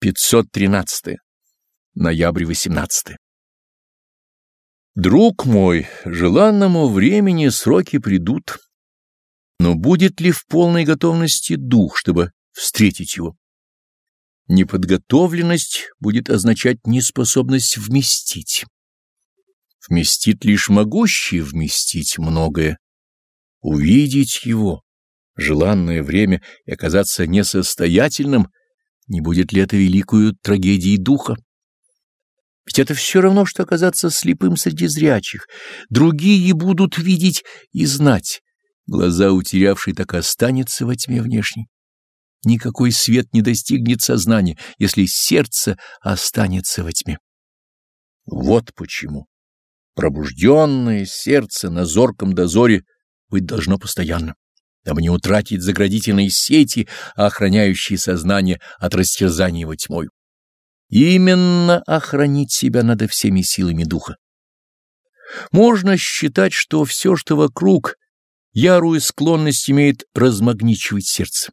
513. Ноябрь 18. Друг мой, желанному времени сроки придут, но будет ли в полной готовности дух, чтобы встретить его? Неподготовленность будет означать неспособность вместить. Вместит лишь могущий вместить многое. Увидеть его, желанное время и оказаться несостоятельным, не будет ли это великую трагедией духа? Ведь это все равно, что оказаться слепым среди зрячих. Другие будут видеть и знать. Глаза утерявшие так останется во тьме внешней. Никакой свет не достигнет сознания, если сердце останется во тьме. Вот почему пробужденное сердце на зорком дозоре быть должно постоянно, дабы не утратить заградительные сети, охраняющие сознание от растерзания его тьмой. Именно охранить себя надо всеми силами духа. Можно считать, что все, что вокруг, ярую склонность имеет размагничивать сердце.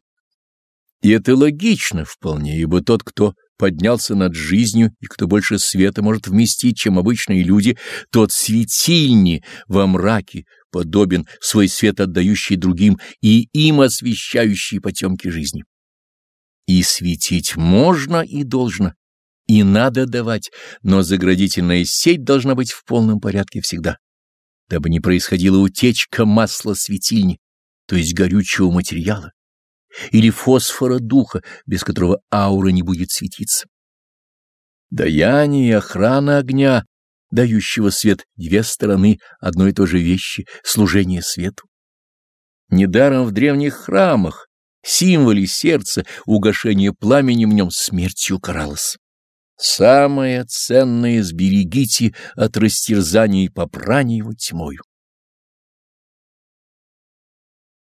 И это логично вполне, ибо тот, кто поднялся над жизнью и кто больше света может вместить, чем обычные люди, тот светильнее во мраке подобен свой свет отдающий другим и им освещающий потемки жизни. И светить можно и должно, и надо давать, но заградительная сеть должна быть в полном порядке всегда, дабы не происходила утечка масла светильни, то есть горючего материала, или фосфора духа, без которого аура не будет светиться. Даяние и охрана огня, дающего свет, две стороны одной и той же вещи — служение свету. Недаром в древних храмах символе сердца угошение пламени в нем смертью каралось. Самое ценное сберегите от растерзания и попрания его тьмою.